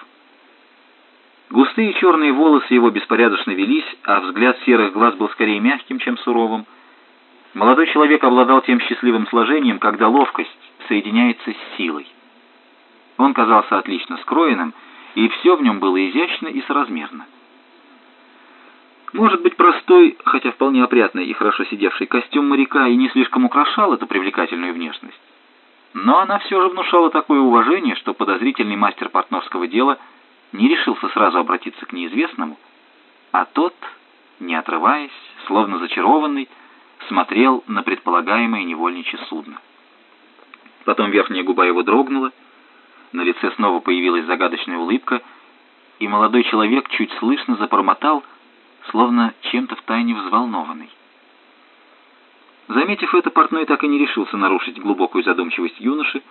Густые черные волосы его беспорядочно велись, а взгляд серых глаз был скорее мягким, чем суровым. Молодой человек обладал тем счастливым сложением, когда ловкость соединяется с силой. Он казался отлично скроенным, и все в нем было изящно и соразмерно. Может быть, простой, хотя вполне опрятный и хорошо сидевший костюм моряка и не слишком украшал эту привлекательную внешность. Но она все же внушала такое уважение, что подозрительный мастер портновского дела – не решился сразу обратиться к неизвестному, а тот, не отрываясь, словно зачарованный, смотрел на предполагаемое невольничье судно. Потом верхняя губа его дрогнула, на лице снова появилась загадочная улыбка, и молодой человек чуть слышно запормотал, словно чем-то втайне взволнованный. Заметив это, портной так и не решился нарушить глубокую задумчивость юноши,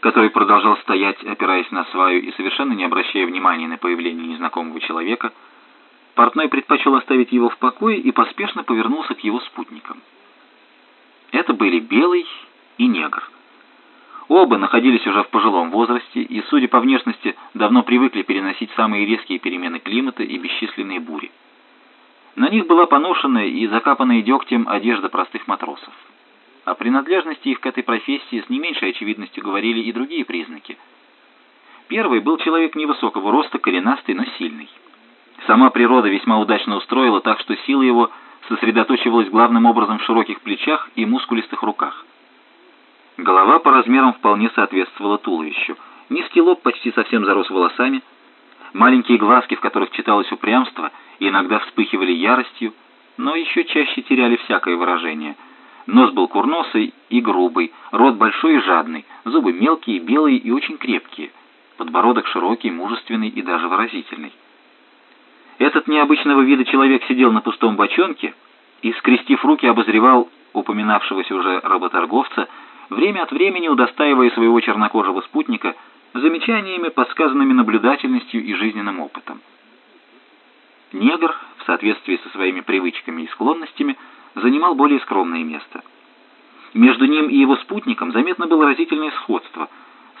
который продолжал стоять, опираясь на сваю и совершенно не обращая внимания на появление незнакомого человека, портной предпочел оставить его в покое и поспешно повернулся к его спутникам. Это были Белый и Негр. Оба находились уже в пожилом возрасте и, судя по внешности, давно привыкли переносить самые резкие перемены климата и бесчисленные бури. На них была поношенная и закапанная дегтем одежда простых матросов. О принадлежности их к этой профессии с не меньшей очевидностью говорили и другие признаки. Первый был человек невысокого роста, коренастый, но сильный. Сама природа весьма удачно устроила так, что сила его сосредоточивалась главным образом в широких плечах и мускулистых руках. Голова по размерам вполне соответствовала туловищу. Низкий лоб почти совсем зарос волосами, маленькие глазки, в которых читалось упрямство, иногда вспыхивали яростью, но еще чаще теряли всякое выражение – Нос был курносый и грубый, рот большой и жадный, зубы мелкие, белые и очень крепкие, подбородок широкий, мужественный и даже выразительный. Этот необычного вида человек сидел на пустом бочонке и, скрестив руки, обозревал упоминавшегося уже работорговца, время от времени удостаивая своего чернокожего спутника замечаниями, подсказанными наблюдательностью и жизненным опытом. Негр, в соответствии со своими привычками и склонностями, занимал более скромное место. Между ним и его спутником заметно было разительное сходство,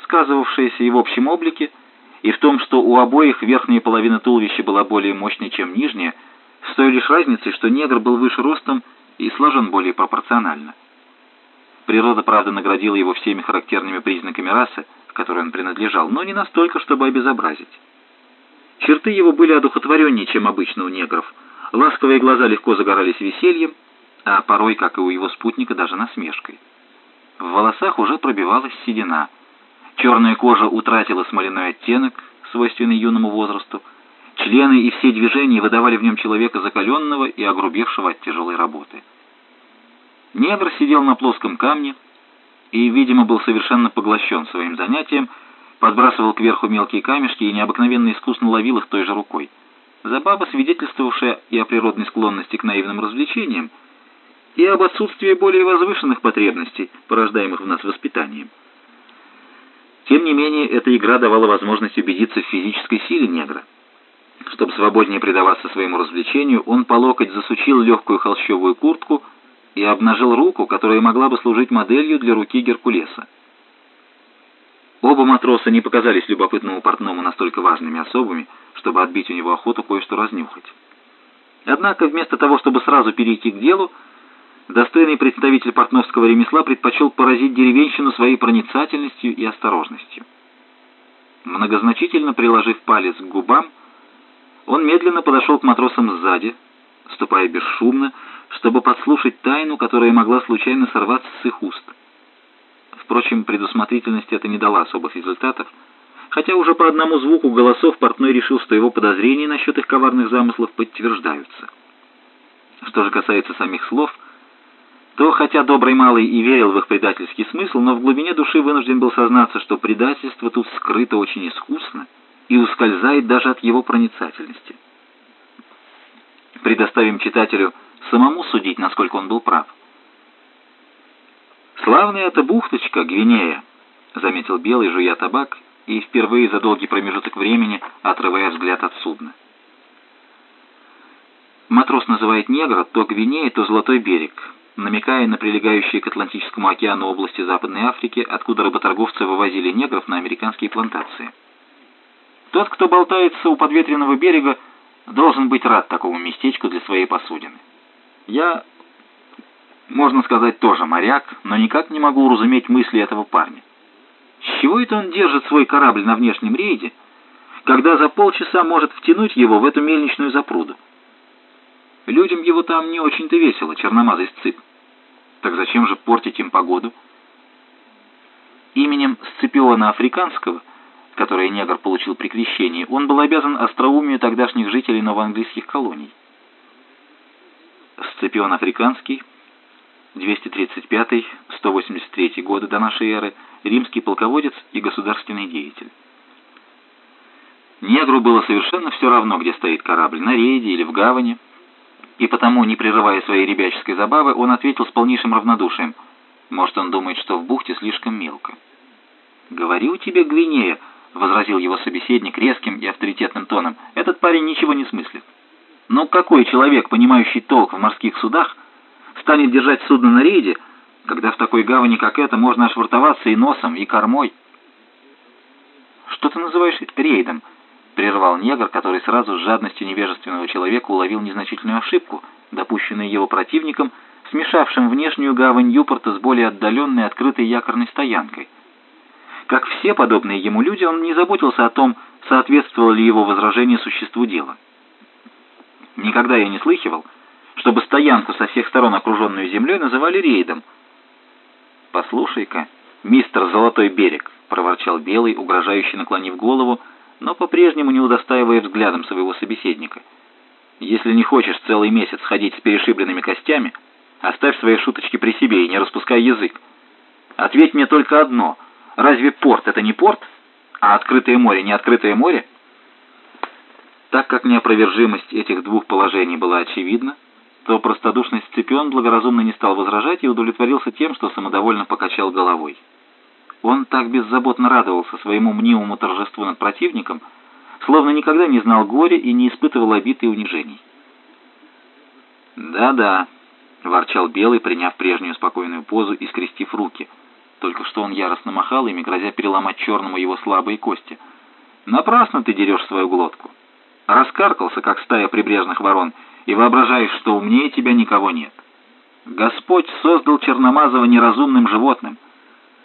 сказывавшееся и в общем облике, и в том, что у обоих верхняя половина туловища была более мощной, чем нижняя, с той лишь разницей, что негр был выше ростом и сложен более пропорционально. Природа, правда, наградила его всеми характерными признаками расы, которой он принадлежал, но не настолько, чтобы обезобразить. Черты его были одухотвореннее, чем обычно у негров. Ласковые глаза легко загорались весельем, а порой, как и у его спутника, даже насмешкой. В волосах уже пробивалась седина. Черная кожа утратила смоляной оттенок, свойственный юному возрасту. Члены и все движения выдавали в нем человека закаленного и огрубевшего от тяжелой работы. Негр сидел на плоском камне и, видимо, был совершенно поглощен своим занятием, подбрасывал кверху мелкие камешки и необыкновенно искусно ловил их той же рукой. Забава, свидетельствовавшая и о природной склонности к наивным развлечениям, и об отсутствии более возвышенных потребностей, порождаемых в нас воспитанием. Тем не менее, эта игра давала возможность убедиться в физической силе негра. Чтобы свободнее предаваться своему развлечению, он по локоть засучил легкую холщовую куртку и обнажил руку, которая могла бы служить моделью для руки Геркулеса. Оба матроса не показались любопытному портному настолько важными особами, чтобы отбить у него охоту кое-что разнюхать. Однако, вместо того, чтобы сразу перейти к делу, достойный представитель портновского ремесла предпочел поразить деревенщину своей проницательностью и осторожностью. Многозначительно приложив палец к губам, он медленно подошел к матросам сзади, ступая бесшумно, чтобы подслушать тайну, которая могла случайно сорваться с их уст. Впрочем, предусмотрительность это не дала особых результатов, хотя уже по одному звуку голосов портной решил, что его подозрения насчет их коварных замыслов подтверждаются. Что же касается самих слов – то, хотя добрый малый и верил в их предательский смысл, но в глубине души вынужден был сознаться, что предательство тут скрыто очень искусно и ускользает даже от его проницательности. Предоставим читателю самому судить, насколько он был прав. «Славная эта бухточка, Гвинея», — заметил Белый, жуя табак, и впервые за долгий промежуток времени отрывая взгляд от судна. Матрос называет негра то Гвинея, то Золотой берег, намекая на прилегающие к Атлантическому океану области Западной Африки, откуда работорговцы вывозили негров на американские плантации. Тот, кто болтается у подветренного берега, должен быть рад такому местечку для своей посудины. Я, можно сказать, тоже моряк, но никак не могу уразуметь мысли этого парня. С чего это он держит свой корабль на внешнем рейде, когда за полчаса может втянуть его в эту мельничную запруду? Людям его там не очень-то весело, черномазый сцып. Так зачем же портить им погоду? Именем Сципиона Африканского, которое негр получил при крещении, он был обязан остроумию тогдашних жителей новоанглийских колоний. Сципион Африканский, 235-183 годы до нашей эры, римский полководец и государственный деятель. Негру было совершенно все равно, где стоит корабль, на рейде или в гавани, и потому, не прерывая своей ребяческой забавы, он ответил с полнейшим равнодушием. Может, он думает, что в бухте слишком мелко. «Говорю тебе, Гвинея», — возразил его собеседник резким и авторитетным тоном, — «этот парень ничего не смыслит. Но какой человек, понимающий толк в морских судах, станет держать судно на рейде, когда в такой гавани, как эта, можно ошвартоваться и носом, и кормой?» «Что ты называешь рейдом?» — прервал негр, который сразу с жадностью невежественного человека уловил незначительную ошибку, допущенную его противником, смешавшим внешнюю гавань Юпорта с более отдаленной открытой якорной стоянкой. Как все подобные ему люди, он не заботился о том, соответствовало ли его возражение существу дела. Никогда я не слыхивал, чтобы стоянку со всех сторон, окруженную землей, называли рейдом. «Послушай-ка, мистер Золотой берег», — проворчал Белый, угрожающе наклонив голову, — но по-прежнему не удостаивая взглядом своего собеседника. «Если не хочешь целый месяц ходить с перешибленными костями, оставь свои шуточки при себе и не распускай язык. Ответь мне только одно. Разве порт — это не порт? А открытое море — не открытое море?» Так как неопровержимость этих двух положений была очевидна, то простодушный Сципион благоразумно не стал возражать и удовлетворился тем, что самодовольно покачал головой. Он так беззаботно радовался своему мнимому торжеству над противником, словно никогда не знал горя и не испытывал обид и унижений. «Да-да», — ворчал Белый, приняв прежнюю спокойную позу и скрестив руки. Только что он яростно махал ими, грозя переломать черному его слабые кости. «Напрасно ты дерешь свою глотку. Раскаркался, как стая прибрежных ворон, и воображаешь, что умнее тебя никого нет. Господь создал Черномазова неразумным животным,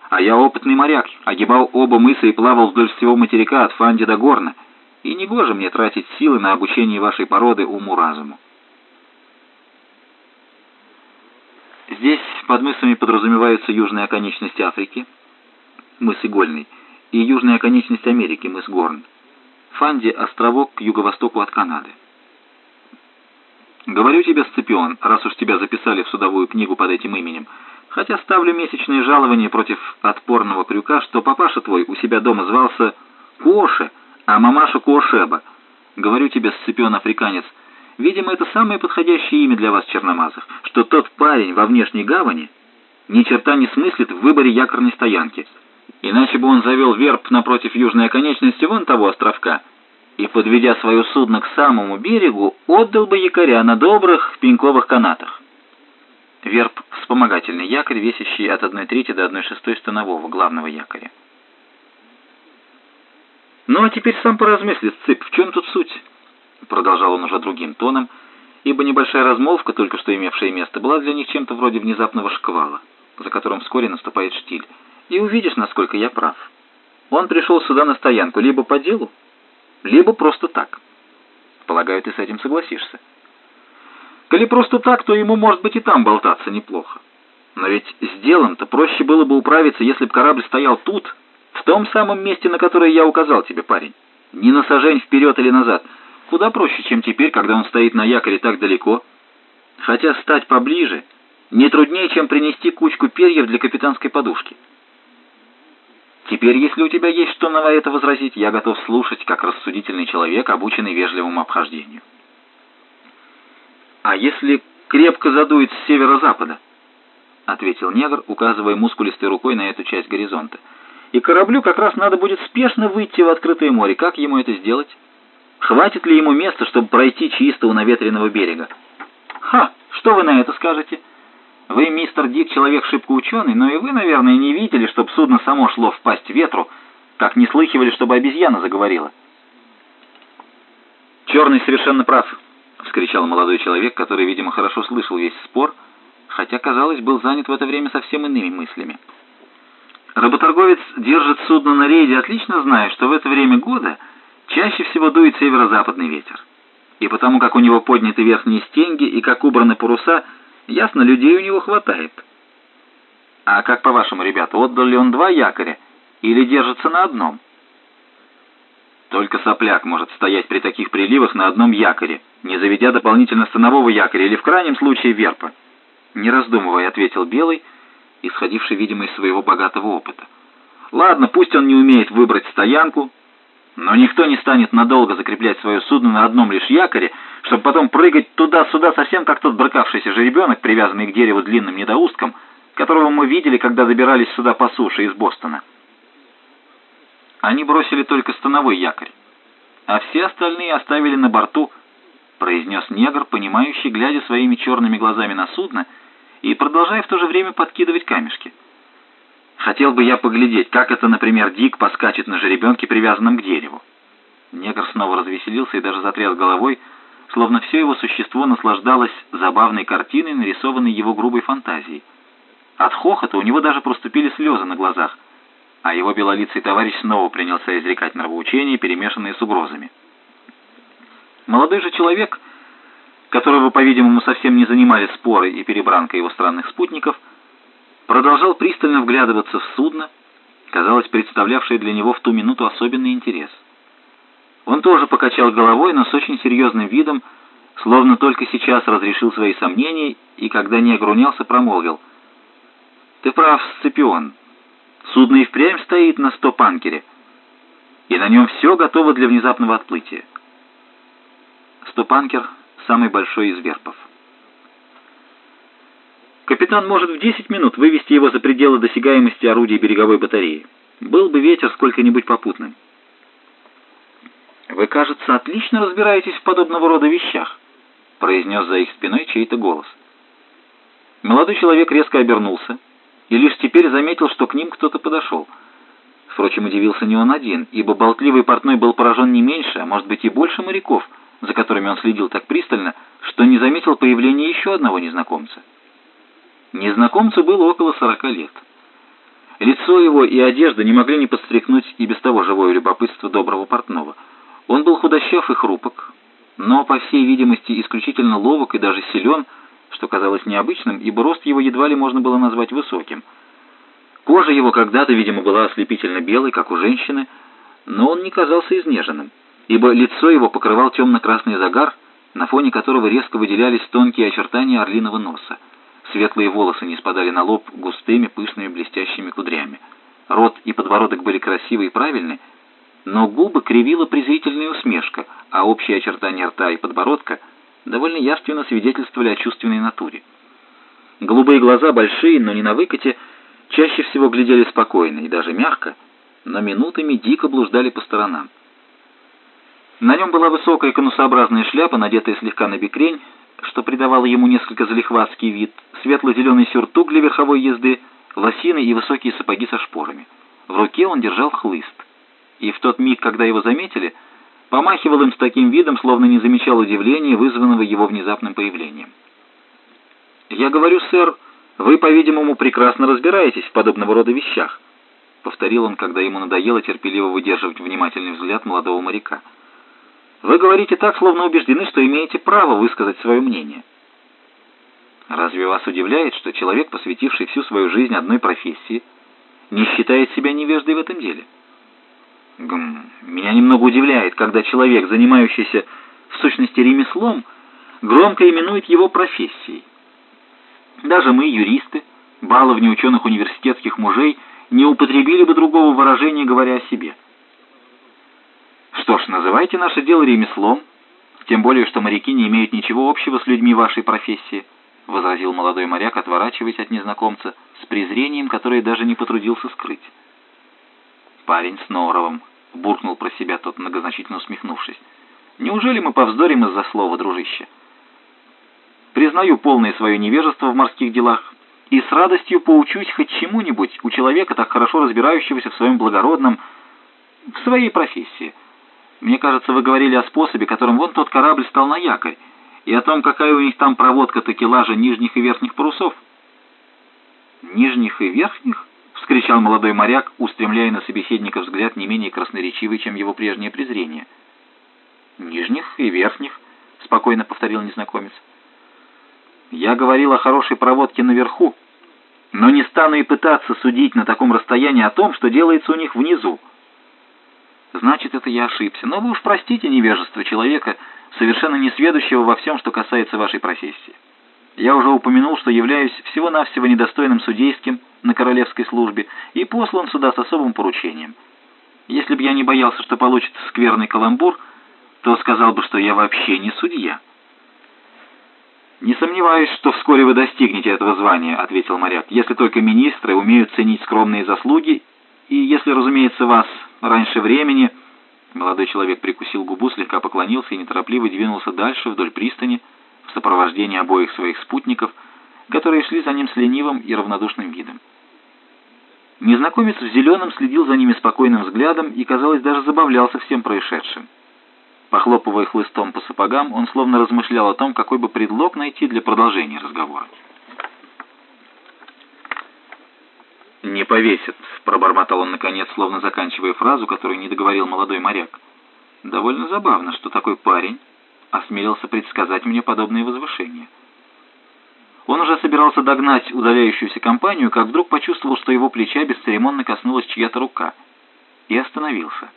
а я опытный моряк, огибал оба мыса и плавал вдоль всего материка от Фанди до Горна, и негоже мне тратить силы на обучение вашей породы уму-разуму. Здесь под мысами подразумеваются южные оконечности Африки, мыс Игольный, и южная оконечность Америки, мыс Горн. Фанди — островок к юго-востоку от Канады. Говорю тебе, Сципион, раз уж тебя записали в судовую книгу под этим именем — Хотя ставлю месячные жалования против отпорного крюка, что папаша твой у себя дома звался Коше, а мамаша Кошеба. Говорю тебе, Сципион Африканец, видимо, это самое подходящее имя для вас, черномазых, что тот парень во внешней гавани ни черта не смыслит в выборе якорной стоянки. Иначе бы он завел верб напротив южной оконечности вон того островка и, подведя свое судно к самому берегу, отдал бы якоря на добрых пеньковых канатах. Верб — вспомогательный якорь, весящий от 1 трети до 1 шестой станового главного якоря. «Ну а теперь сам поразмысли, Цып, в чем тут суть?» Продолжал он уже другим тоном, ибо небольшая размолвка, только что имевшая место, была для них чем-то вроде внезапного шквала, за которым вскоре наступает штиль. И увидишь, насколько я прав. Он пришел сюда на стоянку либо по делу, либо просто так. Полагаю, ты с этим согласишься. Коли просто так, то ему, может быть, и там болтаться неплохо. Но ведь с делом-то проще было бы управиться, если бы корабль стоял тут, в том самом месте, на которое я указал тебе, парень. Не на сажень вперед или назад. Куда проще, чем теперь, когда он стоит на якоре так далеко. Хотя стать поближе не труднее, чем принести кучку перьев для капитанской подушки. Теперь, если у тебя есть что на это возразить, я готов слушать, как рассудительный человек, обученный вежливому обхождению. А если крепко задует с северо-запада? — ответил негр, указывая мускулистой рукой на эту часть горизонта. «И кораблю как раз надо будет спешно выйти в открытое море. Как ему это сделать? Хватит ли ему места, чтобы пройти чисто у наветренного берега?» «Ха! Что вы на это скажете?» Вы, мистер Дик, человек шибко ученый, но и вы, наверное, не видели, чтобы судно само шло в пасть ветру, как не слыхивали, чтобы обезьяна заговорила. «Черный совершенно прав», — вскричал молодой человек, который, видимо, хорошо слышал весь спор, хотя, казалось, был занят в это время совсем иными мыслями. Работорговец держит судно на рейде, отлично зная, что в это время года чаще всего дует северо-западный ветер. И потому как у него подняты верхние стенги и как убраны паруса — Ясно, людей у него хватает. А как по-вашему, ребята, отдал ли он два якоря или держится на одном? Только сопляк может стоять при таких приливах на одном якоре, не заведя дополнительно станового якоря или в крайнем случае верпа. Не раздумывая, ответил Белый, исходивший, видимо, из своего богатого опыта. Ладно, пусть он не умеет выбрать стоянку, но никто не станет надолго закреплять свое судно на одном лишь якоре, чтобы потом прыгать туда-сюда совсем как тот брыкавшийся жеребенок, привязанный к дереву длинным недоустком, которого мы видели, когда добирались сюда по суше из Бостона. Они бросили только становой якорь, а все остальные оставили на борту, произнес негр, понимающий, глядя своими черными глазами на судно и продолжая в то же время подкидывать камешки. Хотел бы я поглядеть, как это, например, Дик поскачет на жеребенке, привязанном к дереву. Негр снова развеселился и даже затряс головой, словно все его существо наслаждалось забавной картиной, нарисованной его грубой фантазией. От хохота у него даже проступили слезы на глазах, а его белолицый товарищ снова принялся изрекать нравоучения, перемешанные с угрозами. Молодой же человек, которого, по-видимому, совсем не занимали споры и перебранка его странных спутников, продолжал пристально вглядываться в судно, казалось, представлявшее для него в ту минуту особенный интерес. Он тоже покачал головой, но с очень серьезным видом, словно только сейчас разрешил свои сомнения, и когда не огрунялся, промолвил. «Ты прав, Сципион. Судно и впрямь стоит на стоп-анкере, и на нем все готово для внезапного отплытия». Стоп-анкер — самый большой из верпов. Капитан может в 10 минут вывести его за пределы досягаемости орудий береговой батареи. Был бы ветер сколько-нибудь попутным. «Вы, кажется, отлично разбираетесь в подобного рода вещах», — произнес за их спиной чей-то голос. Молодой человек резко обернулся и лишь теперь заметил, что к ним кто-то подошел. Впрочем, удивился не он один, ибо болтливый портной был поражен не меньше, а может быть и больше моряков, за которыми он следил так пристально, что не заметил появления еще одного незнакомца. Незнакомцу было около сорока лет. Лицо его и одежда не могли не подстрекнуть и без того живое любопытство доброго портного. Он был худощав и хрупок, но, по всей видимости, исключительно ловок и даже силен, что казалось необычным, ибо рост его едва ли можно было назвать высоким. Кожа его когда-то, видимо, была ослепительно белой, как у женщины, но он не казался изнеженным, ибо лицо его покрывал темно-красный загар, на фоне которого резко выделялись тонкие очертания орлиного носа. Светлые волосы не спадали на лоб густыми, пышными, блестящими кудрями. Рот и подбородок были красивы и правильны, но губы кривила презрительная усмешка, а общие очертания рта и подбородка довольно явственно свидетельствовали о чувственной натуре. Голубые глаза, большие, но не на выкате, чаще всего глядели спокойно и даже мягко, но минутами дико блуждали по сторонам. На нем была высокая конусообразная шляпа, надетая слегка на бекрень, что придавало ему несколько залихватский вид, светло-зеленый сюртук для верховой езды, лосины и высокие сапоги со шпорами. В руке он держал хлыст. И в тот миг, когда его заметили, помахивал им с таким видом, словно не замечал удивления, вызванного его внезапным появлением. «Я говорю, сэр, вы, по-видимому, прекрасно разбираетесь в подобного рода вещах», повторил он, когда ему надоело терпеливо выдерживать внимательный взгляд молодого моряка. Вы говорите так, словно убеждены, что имеете право высказать свое мнение. Разве вас удивляет, что человек, посвятивший всю свою жизнь одной профессии, не считает себя невеждой в этом деле? Гм, меня немного удивляет, когда человек, занимающийся в сущности ремеслом, громко именует его профессией. Даже мы, юристы, баловни ученых университетских мужей, не употребили бы другого выражения, говоря о себе. Что ж, называйте наше дело ремеслом, тем более, что моряки не имеют ничего общего с людьми вашей профессии, возразил молодой моряк, отворачиваясь от незнакомца с презрением, которое даже не потрудился скрыть. Парень с норовом, буркнул про себя тот, многозначительно усмехнувшись. Неужели мы повздорим из-за слова, дружище? Признаю полное свое невежество в морских делах и с радостью поучусь хоть чему-нибудь у человека, так хорошо разбирающегося в своем благородном, в своей профессии. Мне кажется, вы говорили о способе, которым вон тот корабль стал на якорь, и о том, какая у них там проводка такелажа нижних и верхних парусов. «Нижних и верхних?» — вскричал молодой моряк, устремляя на собеседника взгляд не менее красноречивый, чем его прежнее презрение. «Нижних и верхних», — спокойно повторил незнакомец. «Я говорил о хорошей проводке наверху, но не стану и пытаться судить на таком расстоянии о том, что делается у них внизу. Значит, это я ошибся. Но вы уж простите невежество человека, совершенно несведущего во всем, что касается вашей профессии. Я уже упомянул, что являюсь всего-навсего недостойным судейским на королевской службе и послан сюда с особым поручением. Если бы я не боялся, что получится скверный каламбур, то сказал бы, что я вообще не судья. «Не сомневаюсь, что вскоре вы достигнете этого звания», — ответил моряк, «если только министры умеют ценить скромные заслуги, и если, разумеется, вас раньше времени...» Молодой человек прикусил губу, слегка поклонился и неторопливо двинулся дальше вдоль пристани в сопровождении обоих своих спутников, которые шли за ним с ленивым и равнодушным видом. Незнакомец в зеленом следил за ними спокойным взглядом и, казалось, даже забавлялся всем происшедшим. Похлопывая хлыстом по сапогам, он словно размышлял о том, какой бы предлог найти для продолжения разговора. «Не повесят», — пробормотал он наконец, словно заканчивая фразу, которую не договорил молодой моряк. «Довольно забавно, что такой парень осмелился предсказать мне подобные возвышения». Он уже собирался догнать удаляющуюся компанию, как вдруг почувствовал, что его плеча бесцеремонно коснулась чья-то рука, и остановился.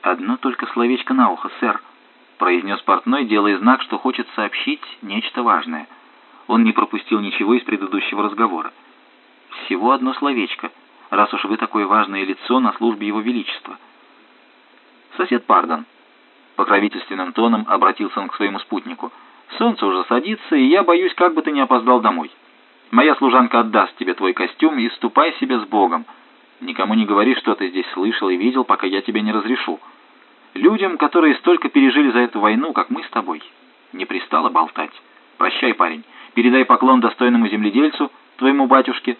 «Одно только словечко на ухо, сэр», — произнес портной, делая знак, что хочет сообщить нечто важное. Он не пропустил ничего из предыдущего разговора. Всего одно словечко, раз уж вы такое важное лицо на службе Его Величества. Сосед Пардон, покровительственным тоном обратился он к своему спутнику. Солнце уже садится, и я боюсь, как бы ты не опоздал домой. Моя служанка отдаст тебе твой костюм и ступай себе с Богом. Никому не говори, что ты здесь слышал и видел, пока я тебе не разрешу. Людям, которые столько пережили за эту войну, как мы с тобой, не пристало болтать. Прощай, парень. Передай поклон достойному земледельцу, твоему батюшке,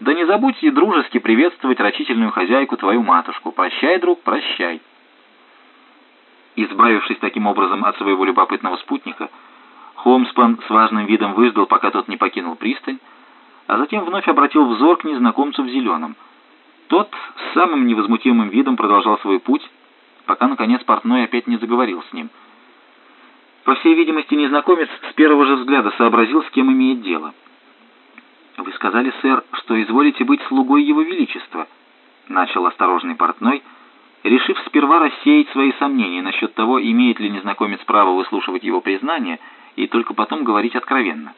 да не забудь и дружески приветствовать рачительную хозяйку, твою матушку. Прощай, друг, прощай. Избавившись таким образом от своего любопытного спутника, Холмспан с важным видом выждал, пока тот не покинул пристань, а затем вновь обратил взор к незнакомцу в зеленом. Тот с самым невозмутимым видом продолжал свой путь, пока, наконец, портной опять не заговорил с ним. По всей видимости, незнакомец с первого же взгляда сообразил, с кем имеет дело — «Вы сказали, сэр, что изволите быть слугой Его Величества», — начал осторожный портной, решив сперва рассеять свои сомнения насчет того, имеет ли незнакомец право выслушивать его признание, и только потом говорить откровенно.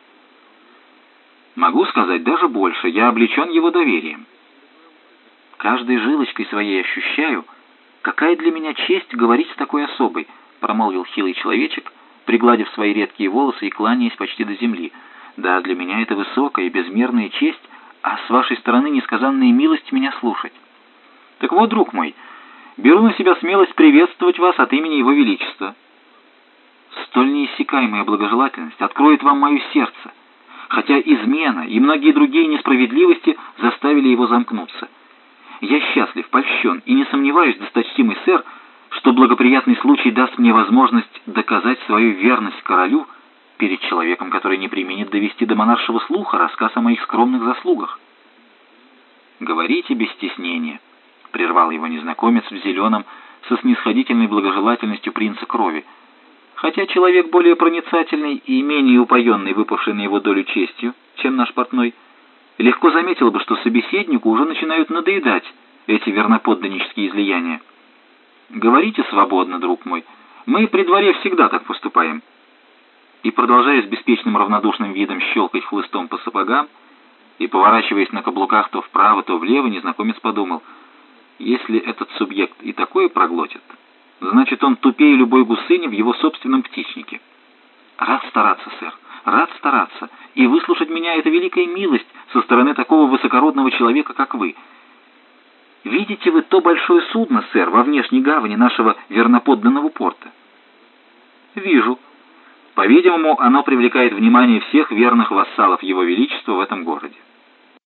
«Могу сказать даже больше, я облечен его доверием. Каждой жилочкой своей ощущаю, какая для меня честь говорить с такой особой», — промолвил хилый человечек, пригладив свои редкие волосы и кланяясь почти до земли — да, для меня это высокая и безмерная честь, а с вашей стороны несказанная милость меня слушать. Так вот, друг мой, беру на себя смелость приветствовать вас от имени Его Величества. Столь неиссякаемая благожелательность откроет вам мое сердце, хотя измена и многие другие несправедливости заставили его замкнуться. Я счастлив, польщен и не сомневаюсь, досточтимый сэр, что благоприятный случай даст мне возможность доказать свою верность королю — перед человеком, который не применит довести до монаршего слуха рассказ о моих скромных заслугах. «Говорите без стеснения», — прервал его незнакомец в зеленом со снисходительной благожелательностью принца крови, хотя человек более проницательный и менее упоенный, выпавший на его долю честью, чем наш портной, легко заметил бы, что собеседнику уже начинают надоедать эти верноподданнические излияния. «Говорите свободно, друг мой. Мы при дворе всегда так поступаем». И, продолжая с беспечным равнодушным видом щелкать хлыстом по сапогам и поворачиваясь на каблуках то вправо, то влево, незнакомец подумал, если этот субъект и такое проглотит, значит он тупее любой гусыни в его собственном птичнике. Рад стараться, сэр, рад стараться, и выслушать меня — это великая милость со стороны такого высокородного человека, как вы. Видите вы то большое судно, сэр, во внешней гавани нашего верноподданного порта? Вижу. По-видимому, оно привлекает внимание всех верных вассалов Его Величества в этом городе.